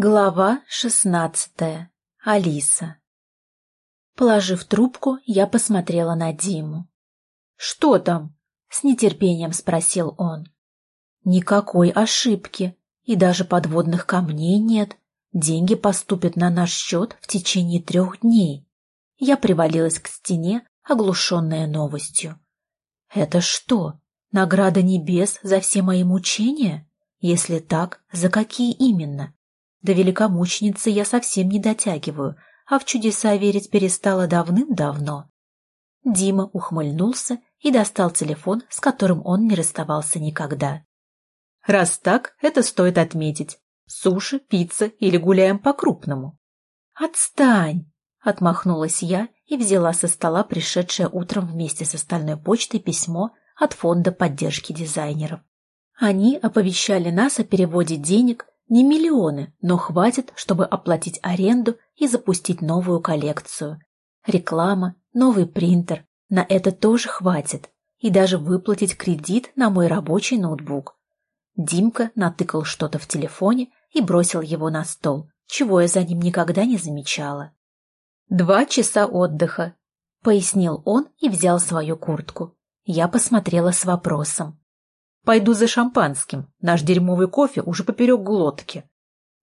Глава шестнадцатая. Алиса. Положив трубку, я посмотрела на Диму. «Что там?» — с нетерпением спросил он. «Никакой ошибки, и даже подводных камней нет. Деньги поступят на наш счет в течение трех дней». Я привалилась к стене, оглушенная новостью. «Это что, награда небес за все мои мучения? Если так, за какие именно?» До великомученицы я совсем не дотягиваю, а в чудеса верить перестала давным-давно. Дима ухмыльнулся и достал телефон, с которым он не расставался никогда. «Раз так, это стоит отметить. Суши, пицца или гуляем по-крупному?» «Отстань!» — отмахнулась я и взяла со стола пришедшее утром вместе с остальной почтой письмо от Фонда поддержки дизайнеров. Они оповещали нас о переводе денег не миллионы, но хватит, чтобы оплатить аренду и запустить новую коллекцию. Реклама, новый принтер, на это тоже хватит. И даже выплатить кредит на мой рабочий ноутбук. Димка натыкал что-то в телефоне и бросил его на стол, чего я за ним никогда не замечала. «Два часа отдыха», — пояснил он и взял свою куртку. Я посмотрела с вопросом. Пойду за шампанским. Наш дерьмовый кофе уже поперек глотки.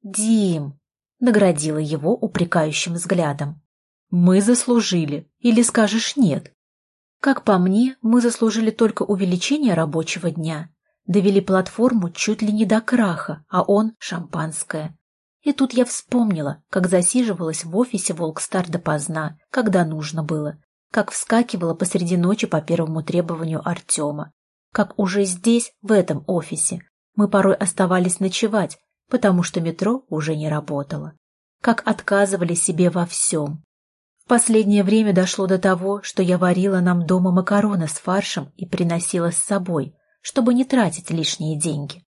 Дим, наградила его упрекающим взглядом. Мы заслужили. Или скажешь нет? Как по мне, мы заслужили только увеличение рабочего дня. Довели платформу чуть ли не до краха, а он — шампанское. И тут я вспомнила, как засиживалась в офисе Волкстар допоздна, когда нужно было, как вскакивала посреди ночи по первому требованию Артема, как уже здесь, в этом офисе, мы порой оставались ночевать, потому что метро уже не работало. Как отказывали себе во всем. В последнее время дошло до того, что я варила нам дома макароны с фаршем и приносила с собой, чтобы не тратить лишние деньги.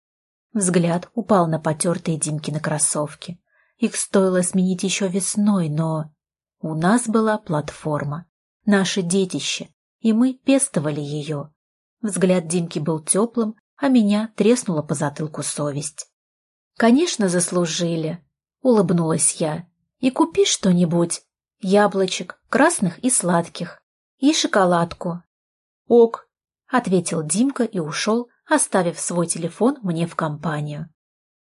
Взгляд упал на потертые Димкины кроссовки. Их стоило сменить еще весной, но... У нас была платформа, наше детище, и мы пестовали ее, Взгляд Димки был теплым, а меня треснула по затылку совесть. «Конечно, заслужили», — улыбнулась я. «И купи что-нибудь. Яблочек, красных и сладких. И шоколадку». «Ок», — ответил Димка и ушел, оставив свой телефон мне в компанию.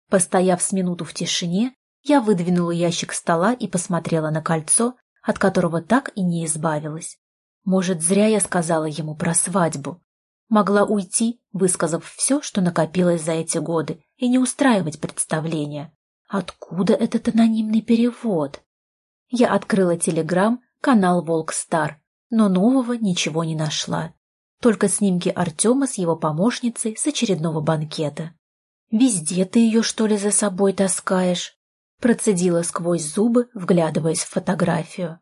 Постояв с минуту в тишине, я выдвинула ящик стола и посмотрела на кольцо, от которого так и не избавилась. Может, зря я сказала ему про свадьбу. Могла уйти, высказав все, что накопилось за эти годы, и не устраивать представления. Откуда этот анонимный перевод? Я открыла телеграм, канал «Волк Стар», но нового ничего не нашла. Только снимки Артема с его помощницей с очередного банкета. «Везде ты ее, что ли, за собой таскаешь?» Процедила сквозь зубы, вглядываясь в фотографию.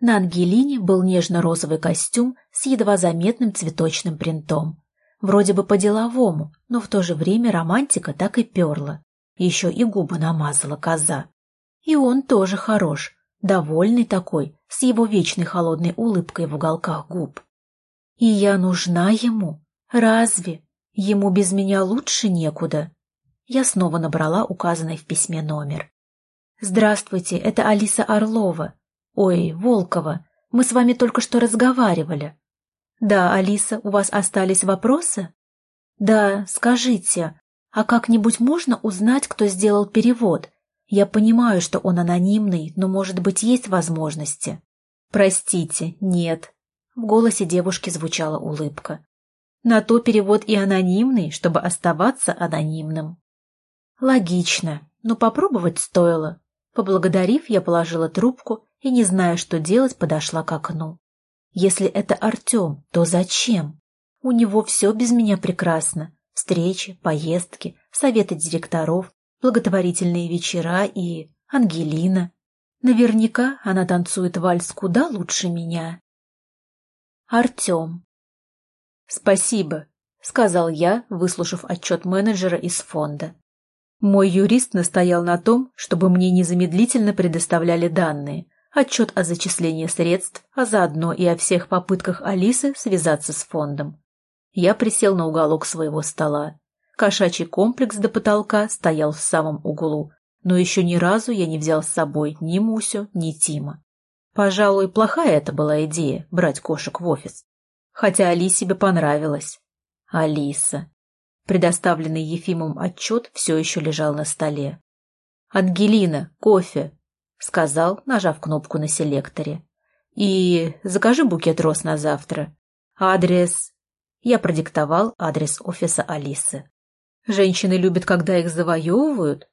На Ангелине был нежно-розовый костюм с едва заметным цветочным принтом. Вроде бы по-деловому, но в то же время романтика так и перла. Еще и губы намазала коза. И он тоже хорош, довольный такой, с его вечной холодной улыбкой в уголках губ. И я нужна ему? Разве? Ему без меня лучше некуда. Я снова набрала указанный в письме номер. «Здравствуйте, это Алиса Орлова. «Ой, Волкова, мы с вами только что разговаривали». «Да, Алиса, у вас остались вопросы?» «Да, скажите, а как-нибудь можно узнать, кто сделал перевод? Я понимаю, что он анонимный, но, может быть, есть возможности?» «Простите, нет». В голосе девушки звучала улыбка. «На то перевод и анонимный, чтобы оставаться анонимным». «Логично, но попробовать стоило». Поблагодарив, я положила трубку и, не зная, что делать, подошла к окну. Если это Артем, то зачем? У него все без меня прекрасно. Встречи, поездки, советы директоров, благотворительные вечера и... Ангелина. Наверняка она танцует вальс куда лучше меня. Артем. «Спасибо», — сказал я, выслушав отчет менеджера из фонда. Мой юрист настоял на том, чтобы мне незамедлительно предоставляли данные, отчет о зачислении средств, а заодно и о всех попытках Алисы связаться с фондом. Я присел на уголок своего стола. Кошачий комплекс до потолка стоял в самом углу, но еще ни разу я не взял с собой ни Мусю, ни Тима. Пожалуй, плохая это была идея — брать кошек в офис. Хотя Алисе бы понравилось. Алиса. Предоставленный Ефимом отчет все еще лежал на столе. «Ангелина, кофе!» — сказал, нажав кнопку на селекторе. «И закажи букет роз на завтра. Адрес...» Я продиктовал адрес офиса Алисы. Женщины любят, когда их завоевывают.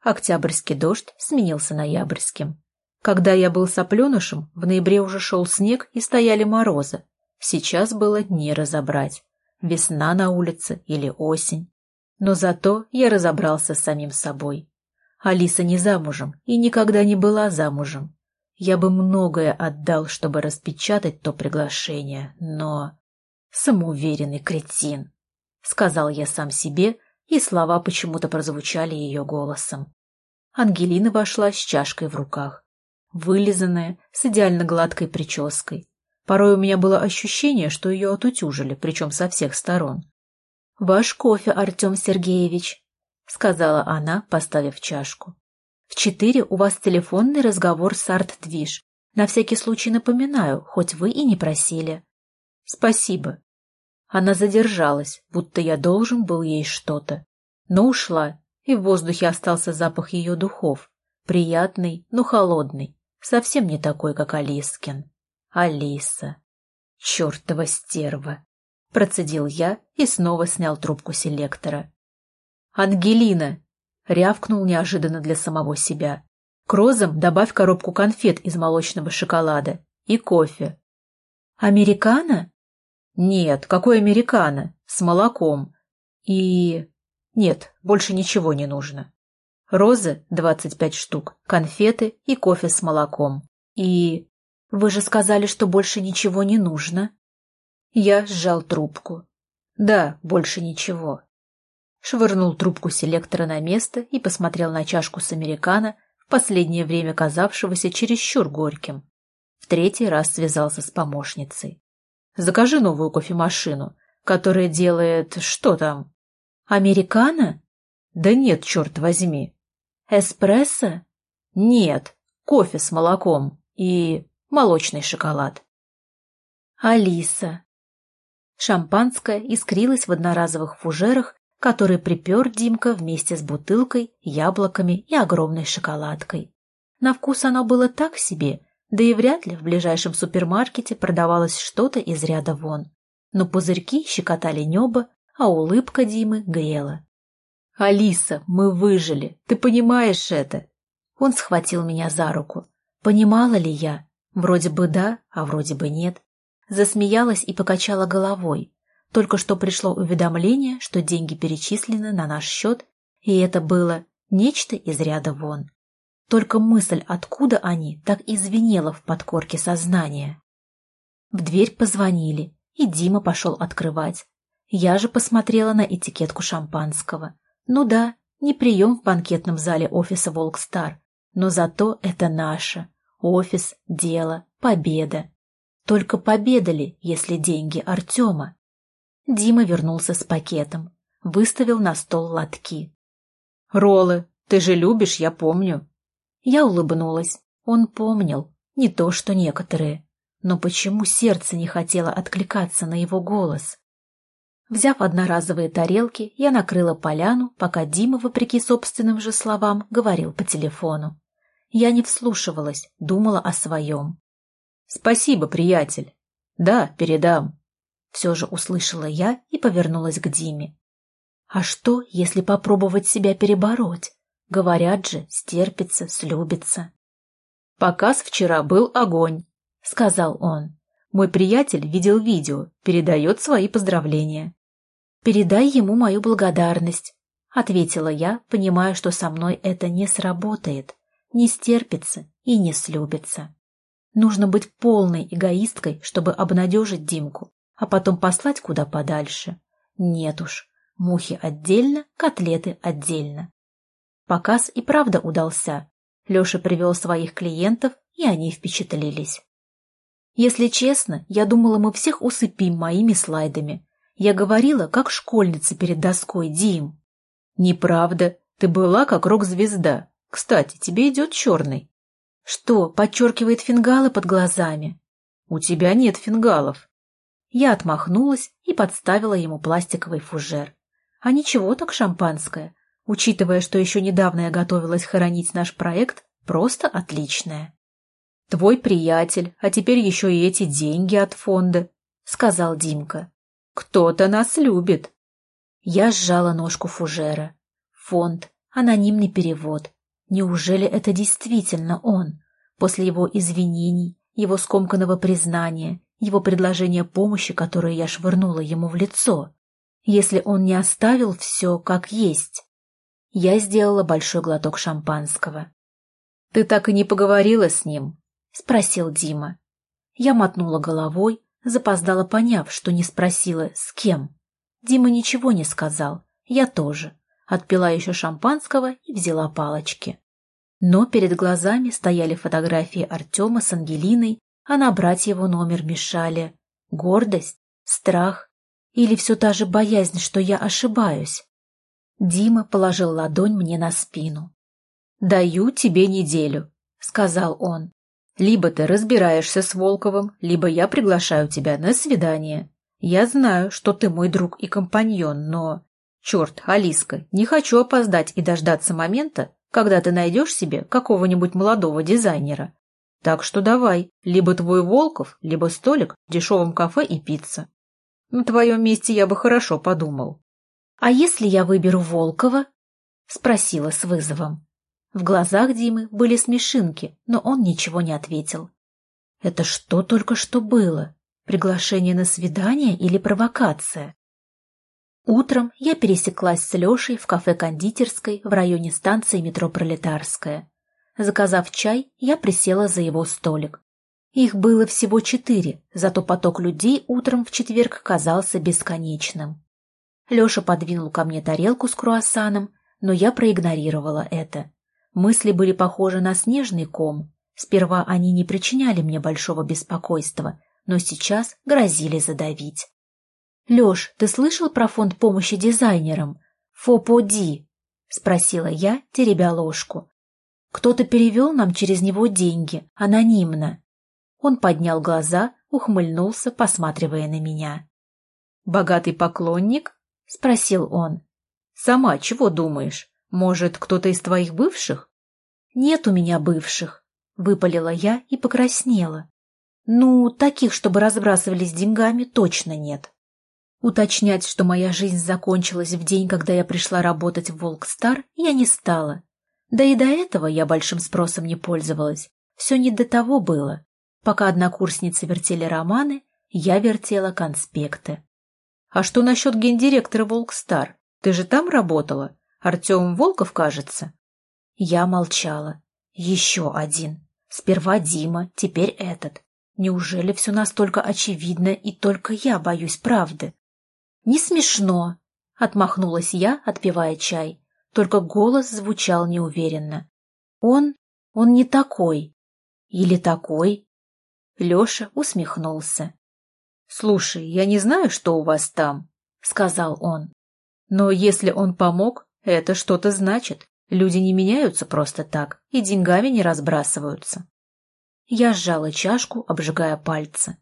Октябрьский дождь сменился ноябрьским. Когда я был сопленышем, в ноябре уже шел снег и стояли морозы. Сейчас было не разобрать, весна на улице или осень. Но зато я разобрался с самим собой. Алиса не замужем и никогда не была замужем. Я бы многое отдал, чтобы распечатать то приглашение, но... Самоуверенный кретин, — сказал я сам себе, и слова почему-то прозвучали ее голосом. Ангелина вошла с чашкой в руках, вылизанная, с идеально гладкой прической. Порой у меня было ощущение, что ее отутюжили, причем со всех сторон. — Ваш кофе, Артем Сергеевич, — сказала она, поставив чашку. — В четыре у вас телефонный разговор с Арт-Движ. На всякий случай напоминаю, хоть вы и не просили. — Спасибо, она задержалась, будто я должен был ей что-то. Но ушла, и в воздухе остался запах ее духов. Приятный, но холодный. Совсем не такой, как Алискин. Алиса. Чертова стерва. Процедил я и снова снял трубку селектора. «Ангелина!» — рявкнул неожиданно для самого себя. «К розам добавь коробку конфет из молочного шоколада и кофе». «Американо?» Нет, какой американо? С молоком. И... Нет, больше ничего не нужно. Розы — двадцать пять штук, конфеты и кофе с молоком. И... Вы же сказали, что больше ничего не нужно. Я сжал трубку. Да, больше ничего. Швырнул трубку селектора на место и посмотрел на чашку с американо, в последнее время казавшегося чересчур горьким. В третий раз связался с помощницей. Закажи новую кофемашину, которая делает... что там? Американо? Да нет, черт возьми. Эспрессо? Нет, кофе с молоком и молочный шоколад. Алиса. Шампанское искрилось в одноразовых фужерах, которые припер Димка вместе с бутылкой, яблоками и огромной шоколадкой. На вкус оно было так себе, да и вряд ли в ближайшем супермаркете продавалось что-то из ряда вон. Но пузырьки щекотали небо, а улыбка Димы грела. «Алиса, мы выжили! Ты понимаешь это?» Он схватил меня за руку. Понимала ли я? Вроде бы да, а вроде бы нет. Засмеялась и покачала головой. Только что пришло уведомление, что деньги перечислены на наш счет, и это было нечто из ряда вон. Только мысль, откуда они, так и звенела в подкорке сознания. В дверь позвонили, и Дима пошел открывать. Я же посмотрела на этикетку шампанского. Ну да, не прием в банкетном зале офиса «Волкстар», но зато это наше. Офис, дело, победа. Только победа ли, если деньги Артема? Дима вернулся с пакетом, выставил на стол лотки. «Роллы, ты же любишь, я помню», я улыбнулась. Он помнил, не то что некоторые. Но почему сердце не хотело откликаться на его голос? Взяв одноразовые тарелки, я накрыла поляну, пока Дима, вопреки собственным же словам, говорил по телефону. Я не вслушивалась, думала о своем. «Спасибо, приятель. Да, передам». Все же услышала я и повернулась к Диме. «А что, если попробовать себя перебороть? Говорят же, стерпится, слюбится. «Показ вчера был огонь», — сказал он. «Мой приятель видел видео, передает свои поздравления». «Передай ему мою благодарность», — ответила я, понимая, что со мной это не сработает, не стерпится и не слюбится. Нужно быть полной эгоисткой, чтобы обнадежить Димку, а потом послать куда подальше. Нет уж, мухи отдельно, котлеты отдельно. Показ и правда удался. Леша привел своих клиентов, и они впечатлились. Если честно, я думала, мы всех усыпим моими слайдами. Я говорила, как школьница перед доской, Дим. Неправда, ты была как рок-звезда. Кстати, тебе идет черный. Что, подчеркивает фингалы под глазами? У тебя нет фингалов. Я отмахнулась и подставила ему пластиковый фужер. А ничего так шампанское, учитывая, что еще недавно я готовилась хоронить наш проект, просто отличное. Твой приятель, а теперь еще и эти деньги от фонда, — сказал Димка. Кто-то нас любит. Я сжала ножку фужера. Фонд, анонимный перевод. Неужели это действительно он? После его извинений, его скомканного признания, его предложения помощи, которое я швырнула ему в лицо. Если он не оставил все как есть. Я сделала большой глоток шампанского. «Ты так и не поговорила с ним?» — спросил Дима. Я мотнула головой, запоздала поняв, что не спросила, с кем. Дима ничего не сказал, я тоже. Отпила еще шампанского и взяла палочки. Но перед глазами стояли фотографии Артема с Ангелиной, а набрать его номер мешали. Гордость? Страх? Или все та же боязнь, что я ошибаюсь? Дима положил ладонь мне на спину. «Даю тебе неделю», — сказал он. «Либо ты разбираешься с Волковым, либо я приглашаю тебя на свидание. Я знаю, что ты мой друг и компаньон, но... Черт, Алиска, не хочу опоздать и дождаться момента, когда ты найдешь себе какого-нибудь молодого дизайнера. Так что давай, либо твой Волков, либо столик в дешевом кафе и пицца. На твоем месте я бы хорошо подумал. — А если я выберу Волкова? — спросила с вызовом. В глазах Димы были смешинки, но он ничего не ответил. Это что только что было? Приглашение на свидание или провокация? Утром я пересеклась с Лешей в кафе-кондитерской в районе станции метро Пролетарская. Заказав чай, я присела за его столик. Их было всего четыре, зато поток людей утром в четверг казался бесконечным. Леша подвинул ко мне тарелку с круассаном, но я проигнорировала это. Мысли были похожи на снежный ком. Сперва они не причиняли мне большого беспокойства, но сейчас грозили задавить. — Леш, ты слышал про фонд помощи дизайнерам? ФОПОДИ? — спросила я, теребя ложку. Кто-то перевел нам через него деньги, анонимно. Он поднял глаза, ухмыльнулся, посматривая на меня. «Богатый поклонник?» — спросил он. «Сама чего думаешь? Может, кто-то из твоих бывших?» «Нет у меня бывших», — выпалила я и покраснела. Ну, таких, чтобы разбрасывались деньгами, точно нет. Уточнять, что моя жизнь закончилась в день, когда я пришла работать в «Волкстар», я не стала. Да и до этого я большим спросом не пользовалась. Все не до того было. Пока однокурсницы вертели романы, я вертела конспекты. «А что насчет гендиректора «Волкстар»? Ты же там работала? Артем Волков, кажется?» Я молчала. Еще один. Сперва Дима, теперь этот. Неужели все настолько очевидно, и только я боюсь правды? Не смешно, — отмахнулась я, отпивая чай. Только голос звучал неуверенно. Он... он не такой. Или такой? Леша усмехнулся. — Слушай, я не знаю, что у вас там, — сказал он. Но если он помог, это что-то значит. Люди не меняются просто так и деньгами не разбрасываются. Я сжала чашку, обжигая пальцы.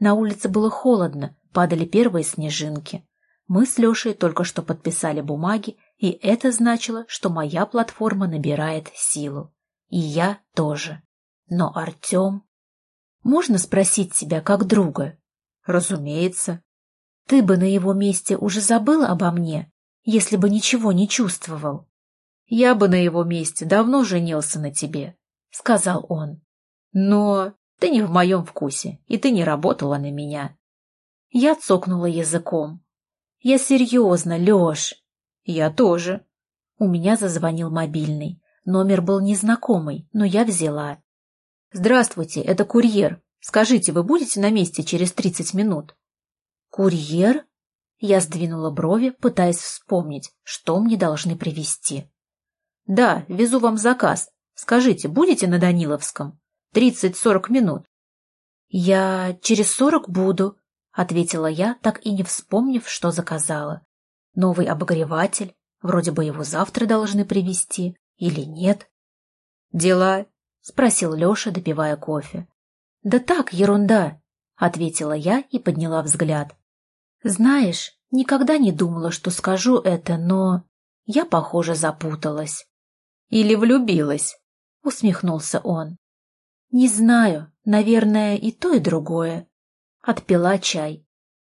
На улице было холодно, падали первые снежинки. Мы с Лешей только что подписали бумаги, и это значило, что моя платформа набирает силу. И я тоже. Но Артем... Можно спросить тебя как друга? Разумеется. Ты бы на его месте уже забыл обо мне, если бы ничего не чувствовал. Я бы на его месте давно женился на тебе, — сказал он. Но ты не в моем вкусе, и ты не работала на меня. Я цокнула языком. Я серьезно, Леш. Я тоже. У меня зазвонил мобильный. Номер был незнакомый, но я взяла. Здравствуйте, это курьер. Скажите, вы будете на месте через тридцать минут? Курьер? Я сдвинула брови, пытаясь вспомнить, что мне должны привезти. Да, везу вам заказ. Скажите, будете на Даниловском? Тридцать-сорок минут. «Я через сорок буду», — ответила я, так и не вспомнив, что заказала. «Новый обогреватель. Вроде бы его завтра должны привезти. Или нет?» Дела? Спросил Леша, допивая кофе. Да так, ерунда, ответила я и подняла взгляд. Знаешь, никогда не думала, что скажу это, но я, похоже, запуталась. Или влюбилась? Усмехнулся он. Не знаю, наверное, и то, и другое. Отпила чай.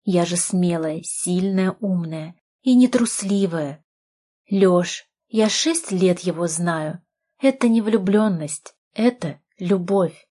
Я же смелая, сильная, умная и нетрусливая. Лёш, я шесть лет его знаю. Это не влюбленность, это любовь.